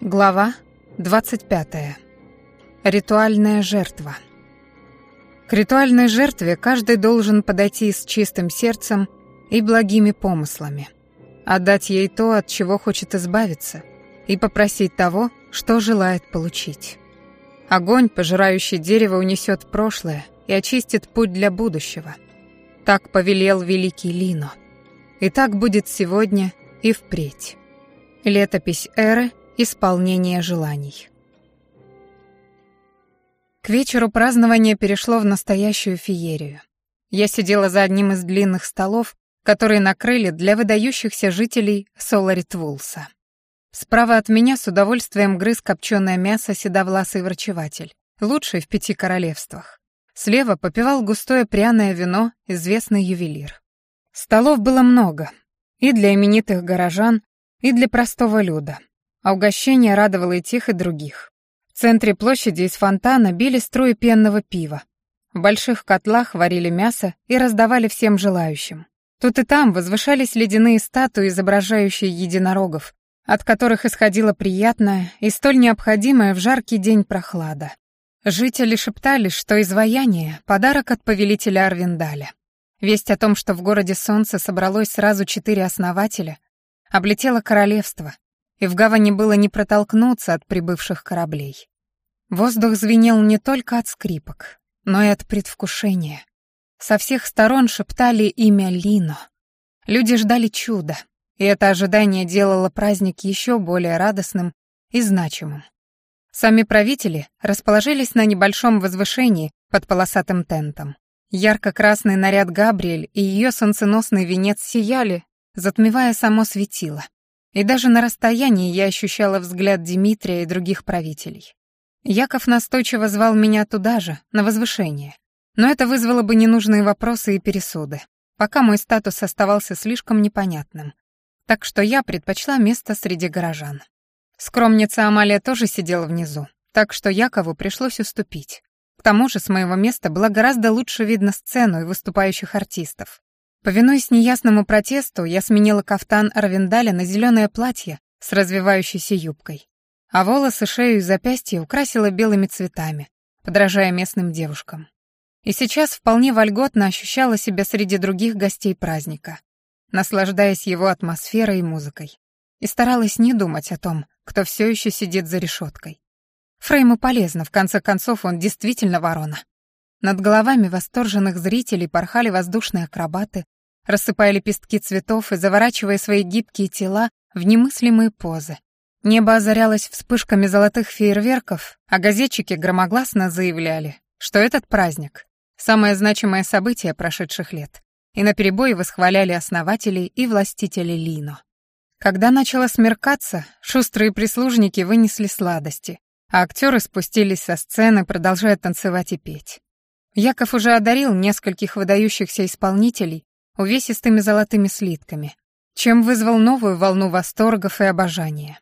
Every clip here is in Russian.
Глава 25. Ритуальная жертва. К ритуальной жертве каждый должен подойти с чистым сердцем и благими помыслами, отдать ей то, от чего хочет избавиться, и попросить того, что желает получить. Огонь, пожирающий дерево, унесет прошлое и очистит путь для будущего. Так повелел великий Лино. И так будет сегодня и впредь. Летопись Эры Исполнение желаний. К вечеру празднование перешло в настоящую феерию. Я сидела за одним из длинных столов, которые накрыли для выдающихся жителей Соларитвулса. Справа от меня с удовольствием грыз копченое мясо седовласый врачеватель, лучший в пяти королевствах. Слева попивал густое пряное вино известный ювелир. Столов было много, и для именитых горожан, и для простого люда а угощение радовало и тех, и других. В центре площади из фонтана били струи пенного пива. В больших котлах варили мясо и раздавали всем желающим. Тут и там возвышались ледяные статуи, изображающие единорогов, от которых исходила приятная и столь необходимая в жаркий день прохлада. Жители шептали, что изваяние — подарок от повелителя Арвендаля. Весть о том, что в городе солнце собралось сразу четыре основателя, облетела королевство, и в гавани было не протолкнуться от прибывших кораблей. Воздух звенел не только от скрипок, но и от предвкушения. Со всех сторон шептали имя Лино. Люди ждали чуда, и это ожидание делало праздник еще более радостным и значимым. Сами правители расположились на небольшом возвышении под полосатым тентом. Ярко-красный наряд Габриэль и ее солнценосный венец сияли, затмевая само светило — и даже на расстоянии я ощущала взгляд Дмитрия и других правителей. Яков настойчиво звал меня туда же, на возвышение. Но это вызвало бы ненужные вопросы и пересуды, пока мой статус оставался слишком непонятным. Так что я предпочла место среди горожан. Скромница Амалия тоже сидела внизу, так что Якову пришлось уступить. К тому же с моего места было гораздо лучше видно сцену и выступающих артистов. Повинуясь неясному протесту, я сменила кафтан Арвиндаля на зеленое платье с развивающейся юбкой, а волосы, шею и запястья украсила белыми цветами, подражая местным девушкам. И сейчас вполне вольготно ощущала себя среди других гостей праздника, наслаждаясь его атмосферой и музыкой, и старалась не думать о том, кто все еще сидит за решеткой. Фрейму полезно, в конце концов, он действительно ворона. Над головами восторженных зрителей порхали воздушные акробаты, рассыпая лепестки цветов и заворачивая свои гибкие тела в немыслимые позы. Небо озарялось вспышками золотых фейерверков, а газетчики громогласно заявляли, что этот праздник — самое значимое событие прошедших лет, и наперебой восхваляли основателей и властителей Лино. Когда начало смеркаться, шустрые прислужники вынесли сладости, а актеры спустились со сцены, продолжая танцевать и петь. Яков уже одарил нескольких выдающихся исполнителей, увесистыми золотыми слитками, чем вызвал новую волну восторгов и обожания.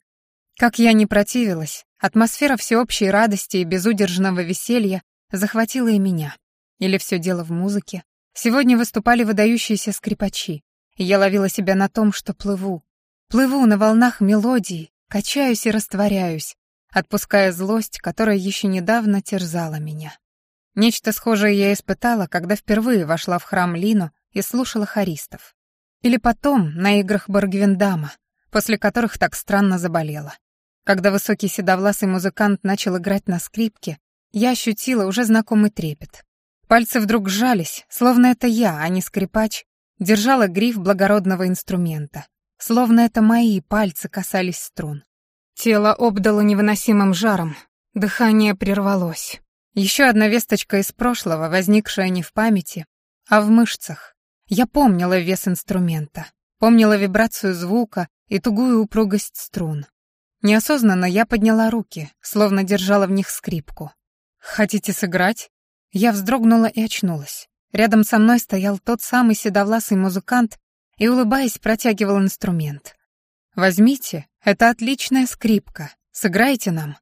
Как я не противилась, атмосфера всеобщей радости и безудержного веселья захватила и меня. Или все дело в музыке. Сегодня выступали выдающиеся скрипачи, и я ловила себя на том, что плыву. Плыву на волнах мелодии, качаюсь и растворяюсь, отпуская злость, которая еще недавно терзала меня. Нечто схожее я испытала, когда впервые вошла в храм Лину и слушала хористов. Или потом на играх Боргвиндама, после которых так странно заболела. Когда высокий седовласый музыкант начал играть на скрипке, я ощутила уже знакомый трепет. Пальцы вдруг сжались, словно это я, а не скрипач, держала гриф благородного инструмента, словно это мои пальцы касались струн. Тело обдало невыносимым жаром, дыхание прервалось. Еще одна весточка из прошлого, возникшая не в памяти, а в мышцах. Я помнила вес инструмента, помнила вибрацию звука и тугую упругость струн. Неосознанно я подняла руки, словно держала в них скрипку. «Хотите сыграть?» Я вздрогнула и очнулась. Рядом со мной стоял тот самый седовласый музыкант и, улыбаясь, протягивал инструмент. «Возьмите, это отличная скрипка. Сыграйте нам».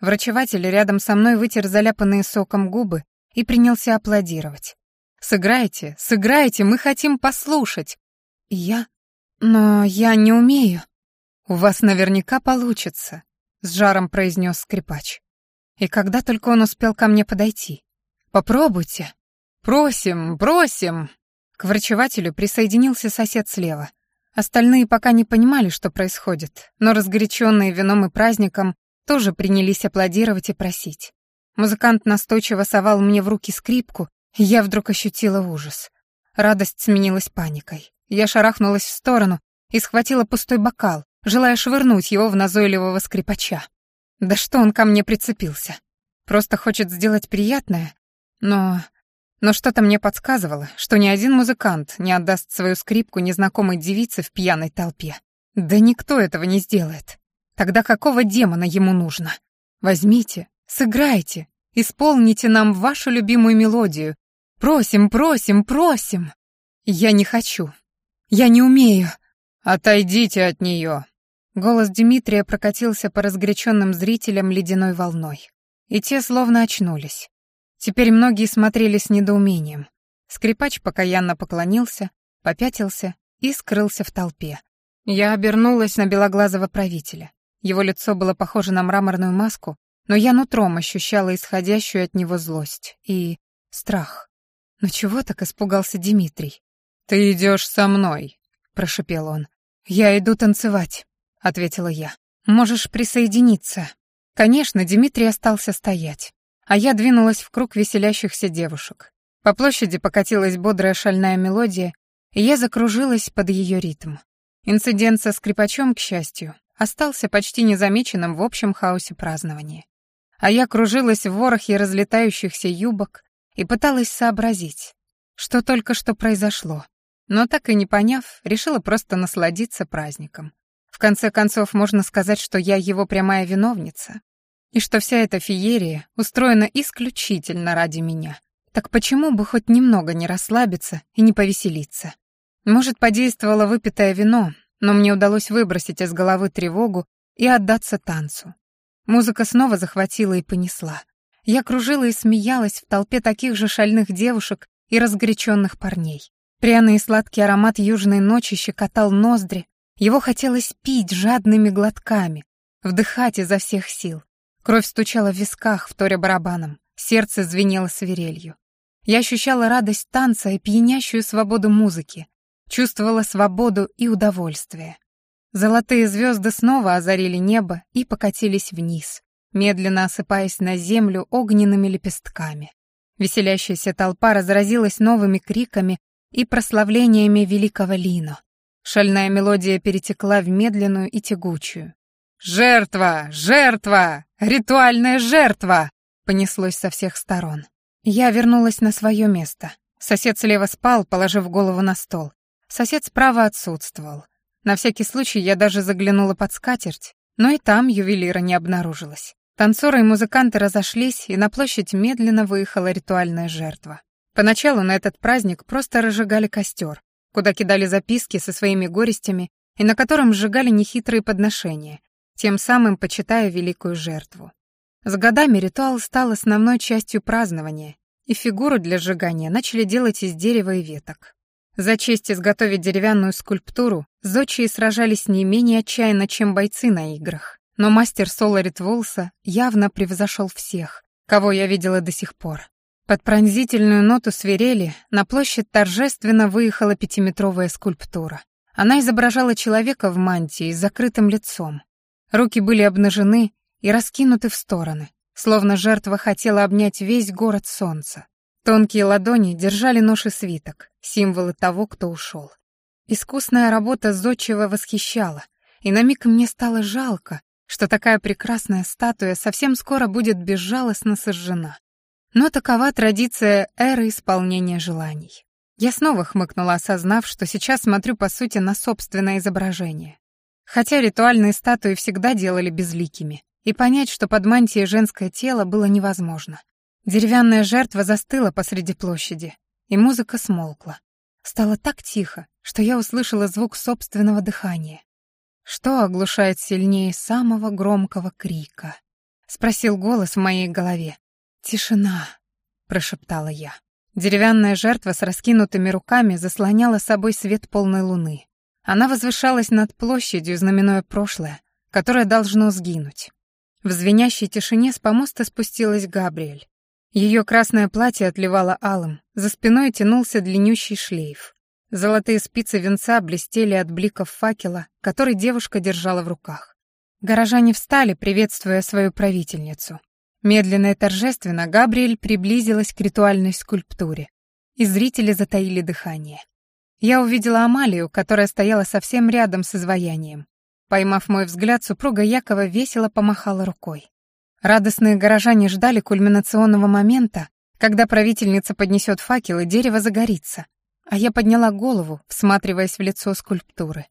Врачеватель рядом со мной вытер заляпанные соком губы и принялся аплодировать. Сыграйте, сыграйте, мы хотим послушать. Я? Но я не умею. У вас наверняка получится, с жаром произнес скрипач. И когда только он успел ко мне подойти. Попробуйте. Просим, просим. К врачевателю присоединился сосед слева. Остальные пока не понимали, что происходит, но разгоряченные вином и праздником тоже принялись аплодировать и просить. Музыкант настойчиво совал мне в руки скрипку, я вдруг ощутила ужас. Радость сменилась паникой. Я шарахнулась в сторону и схватила пустой бокал, желая швырнуть его в назойливого скрипача. Да что он ко мне прицепился? Просто хочет сделать приятное, но... Но что-то мне подсказывало, что ни один музыкант не отдаст свою скрипку незнакомой девице в пьяной толпе. Да никто этого не сделает. Тогда какого демона ему нужно? Возьмите, сыграйте, исполните нам вашу любимую мелодию Просим, просим, просим. Я не хочу. Я не умею. Отойдите от нее. Голос Дмитрия прокатился по разгоряченным зрителям ледяной волной. И те словно очнулись. Теперь многие смотрели с недоумением. Скрипач покаянно поклонился, попятился и скрылся в толпе. Я обернулась на белоглазого правителя. Его лицо было похоже на мраморную маску, но я нутром ощущала исходящую от него злость и страх. Но чего так испугался Дмитрий? «Ты идешь со мной», — прошепел он. «Я иду танцевать», — ответила я. «Можешь присоединиться». Конечно, Дмитрий остался стоять, а я двинулась в круг веселящихся девушек. По площади покатилась бодрая шальная мелодия, и я закружилась под ее ритм. Инцидент со скрипачом, к счастью, остался почти незамеченным в общем хаосе празднования. А я кружилась в ворохе разлетающихся юбок, и пыталась сообразить, что только что произошло, но так и не поняв, решила просто насладиться праздником. В конце концов, можно сказать, что я его прямая виновница, и что вся эта феерия устроена исключительно ради меня. Так почему бы хоть немного не расслабиться и не повеселиться? Может, подействовало выпитое вино, но мне удалось выбросить из головы тревогу и отдаться танцу. Музыка снова захватила и понесла. Я кружила и смеялась в толпе таких же шальных девушек и разгоряченных парней. Пряный и сладкий аромат южной ночи щекотал ноздри, его хотелось пить жадными глотками, вдыхать изо всех сил. Кровь стучала в висках, вторя барабаном, сердце звенело свирелью. Я ощущала радость танца и пьянящую свободу музыки, чувствовала свободу и удовольствие. Золотые звезды снова озарили небо и покатились вниз, медленно осыпаясь на землю огненными лепестками. Веселящаяся толпа разразилась новыми криками и прославлениями великого Лино. Шальная мелодия перетекла в медленную и тягучую. «Жертва! Жертва! Ритуальная жертва!» понеслось со всех сторон. Я вернулась на свое место. Сосед слева спал, положив голову на стол. Сосед справа отсутствовал. На всякий случай я даже заглянула под скатерть, но и там ювелира не обнаружилось. Танцоры и музыканты разошлись, и на площадь медленно выехала ритуальная жертва. Поначалу на этот праздник просто разжигали костер, куда кидали записки со своими горестями и на котором сжигали нехитрые подношения, тем самым почитая великую жертву. С годами ритуал стал основной частью празднования, и фигуру для сжигания начали делать из дерева и веток. За честь изготовить деревянную скульптуру зодчие сражались не менее отчаянно, чем бойцы на играх. Но мастер Соларит Волса явно превзошел всех, кого я видела до сих пор. Под пронзительную ноту свирели на площадь торжественно выехала пятиметровая скульптура. Она изображала человека в мантии с закрытым лицом. Руки были обнажены и раскинуты в стороны, словно жертва хотела обнять весь город солнца. Тонкие ладони держали нож и свиток, символы того, кто ушел. Искусная работа зодчего восхищала, и на миг мне стало жалко, что такая прекрасная статуя совсем скоро будет безжалостно сожжена. Но такова традиция эры исполнения желаний. Я снова хмыкнула, осознав, что сейчас смотрю, по сути, на собственное изображение. Хотя ритуальные статуи всегда делали безликими, и понять, что под мантией женское тело, было невозможно. Деревянная жертва застыла посреди площади, и музыка смолкла. Стало так тихо, что я услышала звук собственного дыхания. Что оглушает сильнее самого громкого крика? Спросил голос в моей голове. «Тишина», — прошептала я. Деревянная жертва с раскинутыми руками заслоняла собой свет полной луны. Она возвышалась над площадью, знаменуя прошлое, которое должно сгинуть. В звенящей тишине с помоста спустилась Габриэль. Ее красное платье отливало алым, за спиной тянулся длиннющий шлейф. Золотые спицы венца блестели от бликов факела, который девушка держала в руках. Горожане встали, приветствуя свою правительницу. Медленно и торжественно Габриэль приблизилась к ритуальной скульптуре, и зрители затаили дыхание. Я увидела Амалию, которая стояла совсем рядом с изваянием. Поймав мой взгляд, супруга Якова весело помахала рукой. Радостные горожане ждали кульминационного момента, когда правительница поднесет факел и дерево загорится, а я подняла голову, всматриваясь в лицо скульптуры.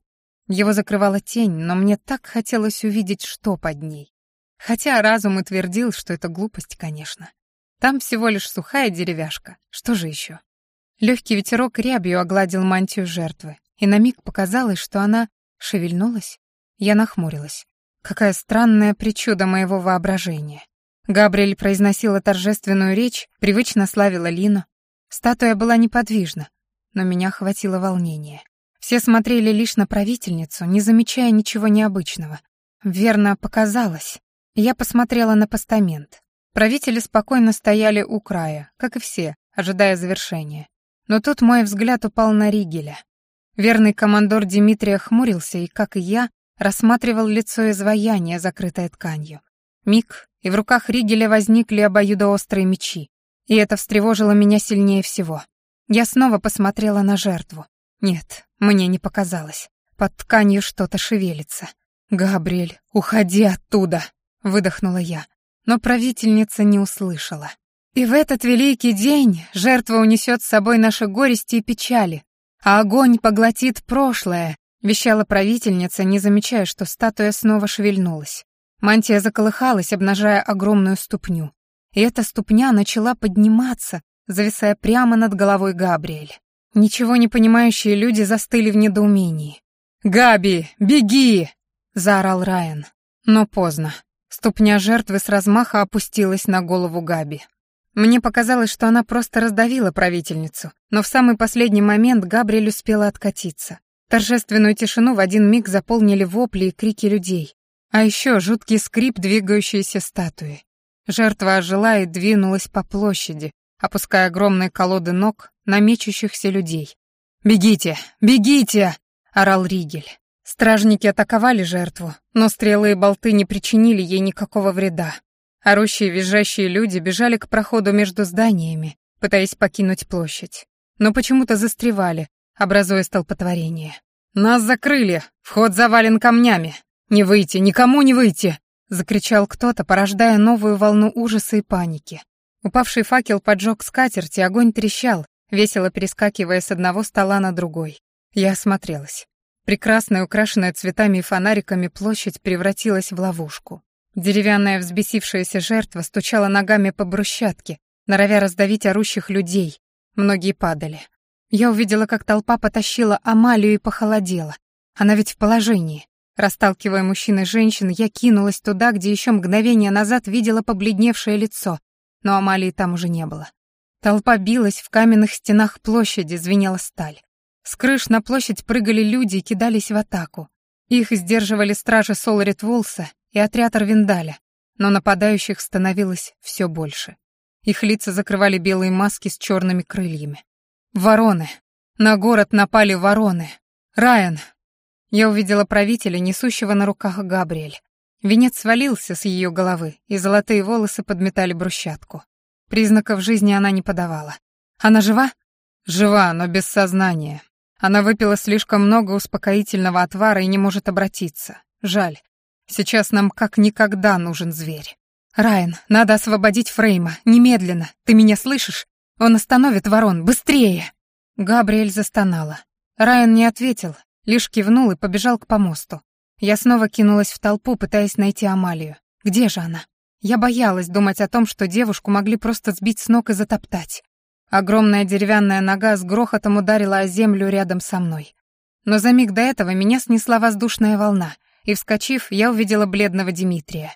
Его закрывала тень, но мне так хотелось увидеть, что под ней. Хотя разум утвердил, что это глупость, конечно. Там всего лишь сухая деревяшка. Что же еще? Легкий ветерок рябью огладил мантию жертвы, и на миг показалось, что она шевельнулась. Я нахмурилась. Какая странная причуда моего воображения. Габриэль произносила торжественную речь, привычно славила Лину. Статуя была неподвижна, но меня хватило волнения. Все смотрели лишь на правительницу, не замечая ничего необычного. Верно показалось. Я посмотрела на постамент. Правители спокойно стояли у края, как и все, ожидая завершения. Но тут мой взгляд упал на Ригеля. Верный командор Дмитрия хмурился и, как и я, рассматривал лицо изваяния, закрытое тканью. Миг, и в руках Ригеля возникли обоюдоострые мечи. И это встревожило меня сильнее всего. Я снова посмотрела на жертву. Нет, мне не показалось. Под тканью что-то шевелится. «Габриэль, уходи оттуда!» — выдохнула я. Но правительница не услышала. И в этот великий день жертва унесет с собой наши горести и печали, а огонь поглотит прошлое, вещала правительница, не замечая, что статуя снова шевельнулась. Мантия заколыхалась, обнажая огромную ступню. И эта ступня начала подниматься, зависая прямо над головой Габриэль. Ничего не понимающие люди застыли в недоумении. «Габи, беги!» — заорал Райан. Но поздно. Ступня жертвы с размаха опустилась на голову Габи. Мне показалось, что она просто раздавила правительницу, но в самый последний момент Габриэль успела откатиться. Торжественную тишину в один миг заполнили вопли и крики людей, а еще жуткий скрип двигающейся статуи. Жертва ожила и двинулась по площади, опуская огромные колоды ног на мечущихся людей. «Бегите! Бегите!» — орал Ригель. Стражники атаковали жертву, но стрелы и болты не причинили ей никакого вреда. Орущие визжащие люди бежали к проходу между зданиями, пытаясь покинуть площадь, но почему-то застревали, образуя столпотворение. «Нас закрыли! Вход завален камнями! Не выйти! Никому не выйти!» — закричал кто-то, порождая новую волну ужаса и паники. Упавший факел поджег скатерть, и огонь трещал, весело перескакивая с одного стола на другой. Я осмотрелась. Прекрасная, украшенная цветами и фонариками площадь превратилась в ловушку. Деревянная взбесившаяся жертва стучала ногами по брусчатке, норовя раздавить орущих людей. Многие падали. Я увидела, как толпа потащила Амалию и похолодела. Она ведь в положении. Расталкивая мужчин и женщин, я кинулась туда, где еще мгновение назад видела побледневшее лицо, но Амалии там уже не было. Толпа билась в каменных стенах площади, звенела сталь. С крыш на площадь прыгали люди и кидались в атаку. Их сдерживали стражи Соларит Волса и отряд Арвиндаля, но нападающих становилось все больше. Их лица закрывали белые маски с черными крыльями. «Вороны! На город напали вороны! Райан!» Я увидела правителя, несущего на руках Габриэль. Венец свалился с ее головы, и золотые волосы подметали брусчатку. Признаков жизни она не подавала. «Она жива?» «Жива, но без сознания. Она выпила слишком много успокоительного отвара и не может обратиться. Жаль. Сейчас нам как никогда нужен зверь. Райан, надо освободить Фрейма. Немедленно. Ты меня слышишь? Он остановит ворон. Быстрее!» Габриэль застонала. Райан не ответил, лишь кивнул и побежал к помосту. Я снова кинулась в толпу, пытаясь найти Амалию. Где же она? Я боялась думать о том, что девушку могли просто сбить с ног и затоптать. Огромная деревянная нога с грохотом ударила о землю рядом со мной. Но за миг до этого меня снесла воздушная волна, и, вскочив, я увидела бледного Дмитрия.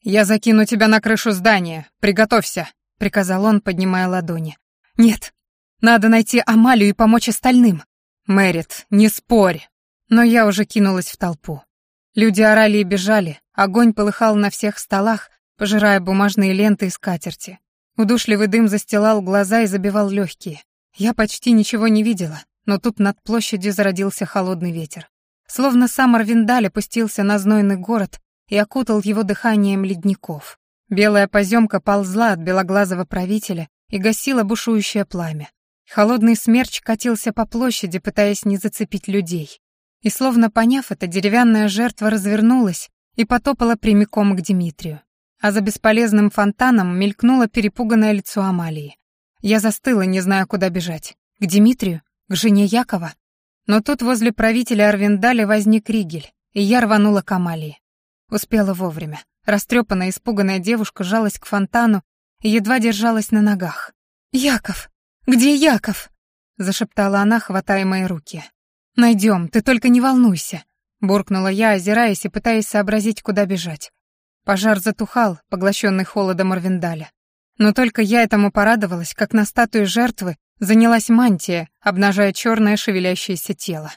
«Я закину тебя на крышу здания. Приготовься!» — приказал он, поднимая ладони. «Нет! Надо найти Амалию и помочь остальным!» «Мэрит, не спорь!» Но я уже кинулась в толпу. Люди орали и бежали, огонь полыхал на всех столах, пожирая бумажные ленты и скатерти. Удушливый дым застилал глаза и забивал легкие. Я почти ничего не видела, но тут над площадью зародился холодный ветер. Словно сам Арвиндаль опустился на знойный город и окутал его дыханием ледников. Белая поземка ползла от белоглазого правителя и гасила бушующее пламя. Холодный смерч катился по площади, пытаясь не зацепить людей. И словно поняв это, деревянная жертва развернулась и потопала прямиком к Дмитрию. А за бесполезным фонтаном мелькнуло перепуганное лицо Амалии. Я застыла, не зная, куда бежать. К Дмитрию? К жене Якова? Но тут возле правителя Арвиндаля возник Ригель, и я рванула к Амалии. Успела вовремя. Растрепанная, испуганная девушка жалась к фонтану и едва держалась на ногах. «Яков! Где Яков?» — зашептала она, хватая мои руки. Найдем, ты только не волнуйся», — буркнула я, озираясь и пытаясь сообразить, куда бежать. Пожар затухал, поглощенный холодом Арвиндаля. Но только я этому порадовалась, как на статую жертвы занялась мантия, обнажая черное шевелящееся тело.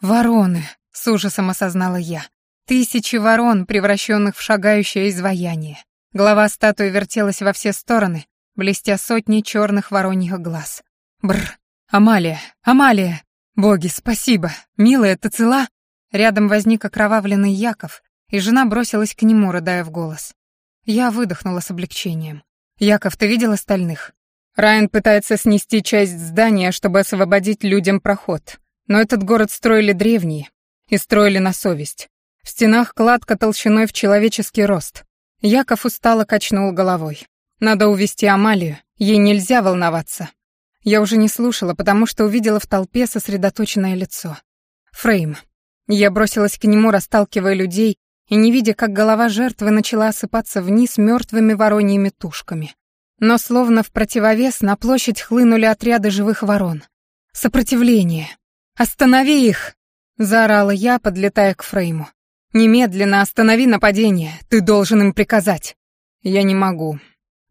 «Вороны!» — с ужасом осознала я. «Тысячи ворон, превращенных в шагающее изваяние». Голова статуи вертелась во все стороны, блестя сотни черных вороньих глаз. Бр! Амалия! Амалия!» «Боги, спасибо! Милая, ты цела?» Рядом возник окровавленный Яков, и жена бросилась к нему, рыдая в голос. Я выдохнула с облегчением. «Яков, ты видел остальных?» Райан пытается снести часть здания, чтобы освободить людям проход. Но этот город строили древние. И строили на совесть. В стенах кладка толщиной в человеческий рост. Яков устало качнул головой. Надо увести Амалию, ей нельзя волноваться. Я уже не слушала, потому что увидела в толпе сосредоточенное лицо. Фрейм. Я бросилась к нему, расталкивая людей, и не видя, как голова жертвы начала осыпаться вниз мертвыми вороньими тушками. Но словно в противовес на площадь хлынули отряды живых ворон. «Сопротивление! Останови их!» — заорала я, подлетая к Фрейму. «Немедленно останови нападение! Ты должен им приказать!» «Я не могу.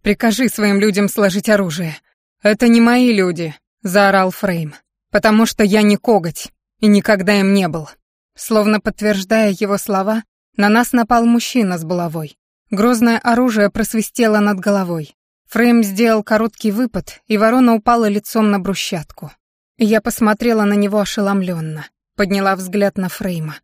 Прикажи своим людям сложить оружие!» «Это не мои люди», — заорал Фрейм, «потому что я не коготь и никогда им не был». Словно подтверждая его слова, на нас напал мужчина с булавой. Грозное оружие просвистело над головой. Фрейм сделал короткий выпад, и ворона упала лицом на брусчатку. Я посмотрела на него ошеломленно, подняла взгляд на Фрейма.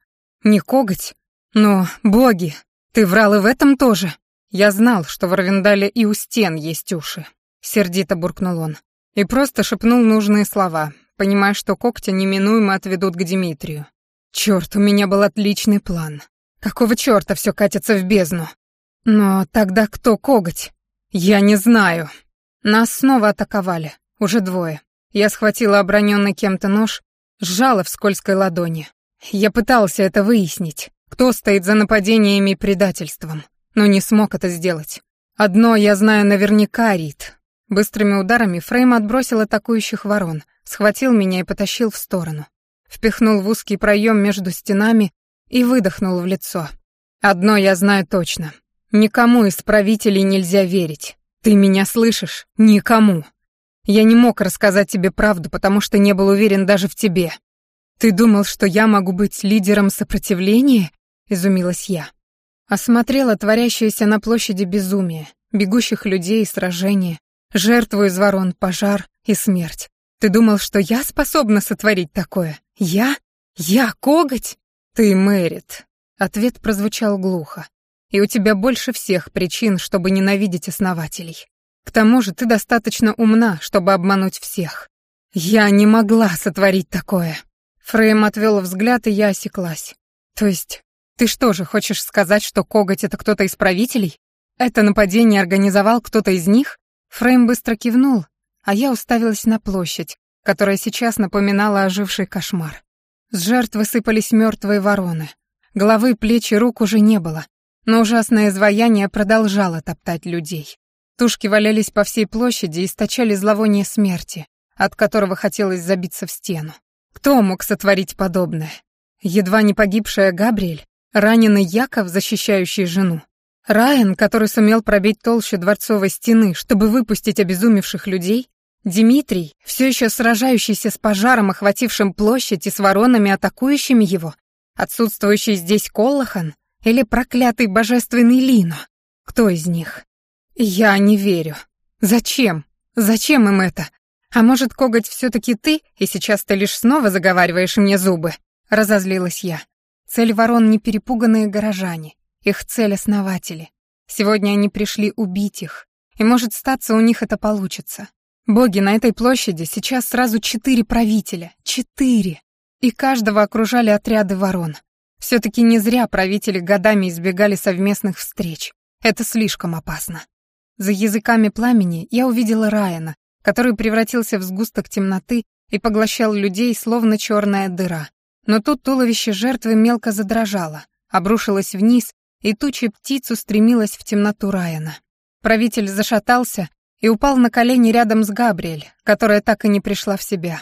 «Не коготь? Но, боги, ты врал и в этом тоже?» Я знал, что в Равендале и у стен есть уши. — сердито буркнул он. И просто шепнул нужные слова, понимая, что когти неминуемо отведут к Дмитрию. «Чёрт, у меня был отличный план. Какого чёрта всё катится в бездну? Но тогда кто коготь? Я не знаю». Нас снова атаковали, уже двое. Я схватила обронённый кем-то нож, сжала в скользкой ладони. Я пытался это выяснить, кто стоит за нападениями и предательством, но не смог это сделать. Одно я знаю наверняка, Рит, Быстрыми ударами Фрейм отбросил атакующих ворон, схватил меня и потащил в сторону. Впихнул в узкий проем между стенами и выдохнул в лицо. «Одно я знаю точно. Никому из правителей нельзя верить. Ты меня слышишь? Никому. Я не мог рассказать тебе правду, потому что не был уверен даже в тебе. Ты думал, что я могу быть лидером сопротивления?» — изумилась я. Осмотрела творящееся на площади безумие, бегущих людей и сражения, жертву из ворон, пожар и смерть. Ты думал, что я способна сотворить такое? Я? Я коготь? Ты, Мэрит. Ответ прозвучал глухо. И у тебя больше всех причин, чтобы ненавидеть основателей. К тому же ты достаточно умна, чтобы обмануть всех. Я не могла сотворить такое. Фрейм отвел взгляд, и я осеклась. То есть, ты что же, хочешь сказать, что коготь — это кто-то из правителей? Это нападение организовал кто-то из них? Фрейм быстро кивнул, а я уставилась на площадь, которая сейчас напоминала оживший кошмар. С жертв высыпались мертвые вороны. Головы, плечи, рук уже не было, но ужасное изваяние продолжало топтать людей. Тушки валялись по всей площади и источали зловоние смерти, от которого хотелось забиться в стену. Кто мог сотворить подобное? Едва не погибшая Габриэль, раненый Яков, защищающий жену, Райан, который сумел пробить толщу дворцовой стены, чтобы выпустить обезумевших людей, Дмитрий, все еще сражающийся с пожаром, охватившим площадь и с воронами, атакующими его, отсутствующий здесь Коллахан или проклятый божественный Лино? Кто из них? Я не верю. Зачем? Зачем им это? А может, коготь все-таки ты, и сейчас ты лишь снова заговариваешь мне зубы? Разозлилась я. Цель ворон — не перепуганные горожане, их цель — основатели. Сегодня они пришли убить их. И, может, статься у них это получится. Боги, на этой площади сейчас сразу четыре правителя. Четыре! И каждого окружали отряды ворон. все таки не зря правители годами избегали совместных встреч. Это слишком опасно. За языками пламени я увидела Райана, который превратился в сгусток темноты и поглощал людей, словно черная дыра. Но тут туловище жертвы мелко задрожало, обрушилось вниз, и туча птицу стремилась в темноту Райана. Правитель зашатался и упал на колени рядом с Габриэль, которая так и не пришла в себя.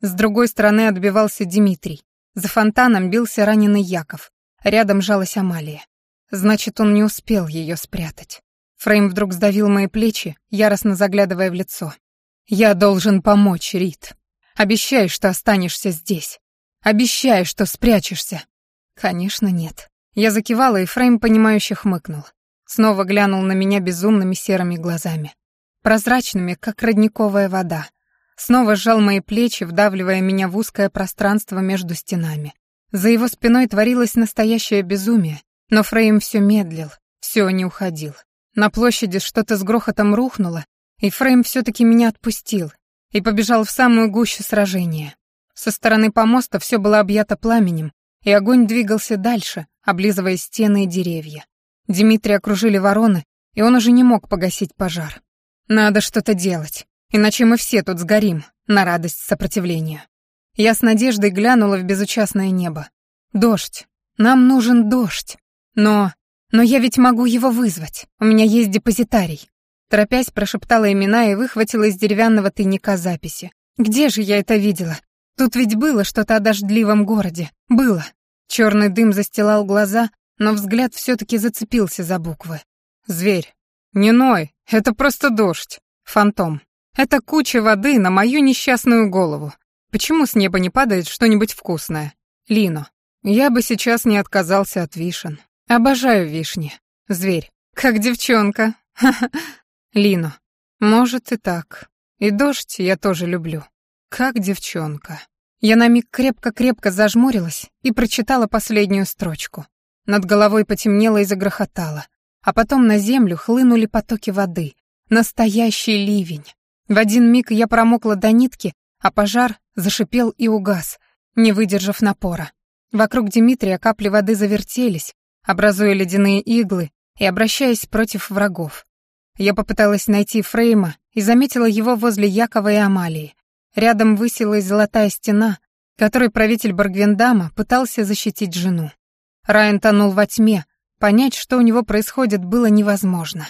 С другой стороны отбивался Дмитрий. За фонтаном бился раненый Яков. Рядом жалась Амалия. Значит, он не успел ее спрятать. Фрейм вдруг сдавил мои плечи, яростно заглядывая в лицо. «Я должен помочь, Рит. Обещай, что останешься здесь. Обещай, что спрячешься». «Конечно, нет. Я закивала, и Фрейм, понимающе хмыкнул. Снова глянул на меня безумными серыми глазами. Прозрачными, как родниковая вода. Снова сжал мои плечи, вдавливая меня в узкое пространство между стенами. За его спиной творилось настоящее безумие, но Фрейм все медлил, все не уходил. На площади что-то с грохотом рухнуло, и Фрейм все-таки меня отпустил и побежал в самую гущу сражения. Со стороны помоста все было объято пламенем, и огонь двигался дальше, облизывая стены и деревья. Дмитрия окружили вороны, и он уже не мог погасить пожар. «Надо что-то делать, иначе мы все тут сгорим, на радость сопротивления. Я с надеждой глянула в безучастное небо. «Дождь. Нам нужен дождь. Но... но я ведь могу его вызвать. У меня есть депозитарий». Торопясь, прошептала имена и выхватила из деревянного тайника записи. «Где же я это видела? Тут ведь было что-то о дождливом городе. Было. Черный дым застилал глаза, но взгляд все-таки зацепился за буквы. «Зверь». «Не ной, это просто дождь. Фантом. Это куча воды на мою несчастную голову. Почему с неба не падает что-нибудь вкусное? Лино. Я бы сейчас не отказался от вишен. Обожаю вишни. Зверь. Как девчонка. Лино. Может и так. И дождь я тоже люблю. Как девчонка. Я на миг крепко-крепко зажмурилась и прочитала последнюю строчку. Над головой потемнело и загрохотало, а потом на землю хлынули потоки воды. Настоящий ливень. В один миг я промокла до нитки, а пожар зашипел и угас, не выдержав напора. Вокруг Дмитрия капли воды завертелись, образуя ледяные иглы и обращаясь против врагов. Я попыталась найти Фрейма и заметила его возле Якова и Амалии. Рядом высилась золотая стена, которой правитель Баргвендама пытался защитить жену. Райан тонул во тьме, понять, что у него происходит, было невозможно.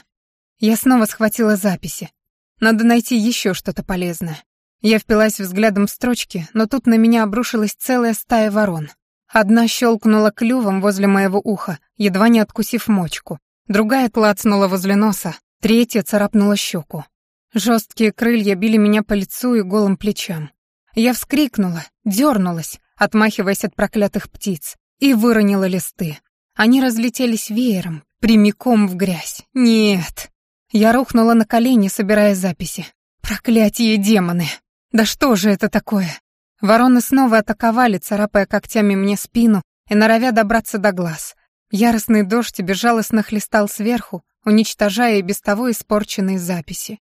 Я снова схватила записи. Надо найти еще что-то полезное. Я впилась взглядом в строчки, но тут на меня обрушилась целая стая ворон. Одна щелкнула клювом возле моего уха, едва не откусив мочку. Другая клацнула возле носа, третья царапнула щеку. Жесткие крылья били меня по лицу и голым плечам. Я вскрикнула, дернулась, отмахиваясь от проклятых птиц, и выронила листы. Они разлетелись веером, прямиком в грязь. Нет. Я рухнула на колени, собирая записи. Проклятие демоны! Да что же это такое? Вороны снова атаковали, царапая когтями мне спину и норовя добраться до глаз. Яростный дождь безжалостно хлестал сверху, уничтожая и без того испорченные записи.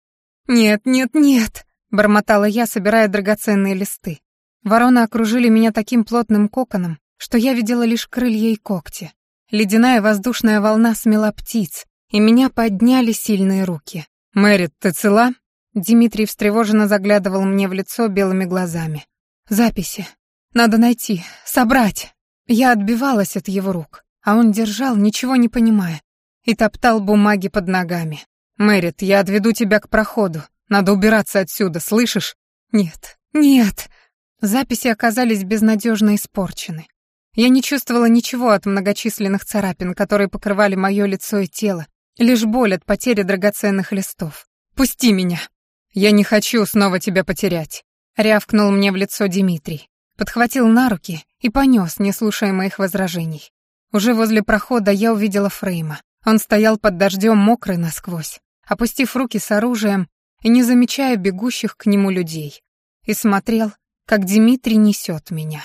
«Нет, нет, нет!» — бормотала я, собирая драгоценные листы. Вороны окружили меня таким плотным коконом, что я видела лишь крылья и когти. Ледяная воздушная волна смела птиц, и меня подняли сильные руки. «Мэрит, ты цела?» Дмитрий встревоженно заглядывал мне в лицо белыми глазами. «Записи. Надо найти. Собрать!» Я отбивалась от его рук, а он держал, ничего не понимая, и топтал бумаги под ногами. «Мэрит, я отведу тебя к проходу. Надо убираться отсюда, слышишь?» «Нет, нет!» Записи оказались безнадежно испорчены. Я не чувствовала ничего от многочисленных царапин, которые покрывали мое лицо и тело, лишь боль от потери драгоценных листов. «Пусти меня!» «Я не хочу снова тебя потерять!» — рявкнул мне в лицо Дмитрий. Подхватил на руки и понес, не слушая моих возражений. Уже возле прохода я увидела Фрейма. Он стоял под дождем мокрый насквозь опустив руки с оружием и не замечая бегущих к нему людей, и смотрел, как Дмитрий несет меня.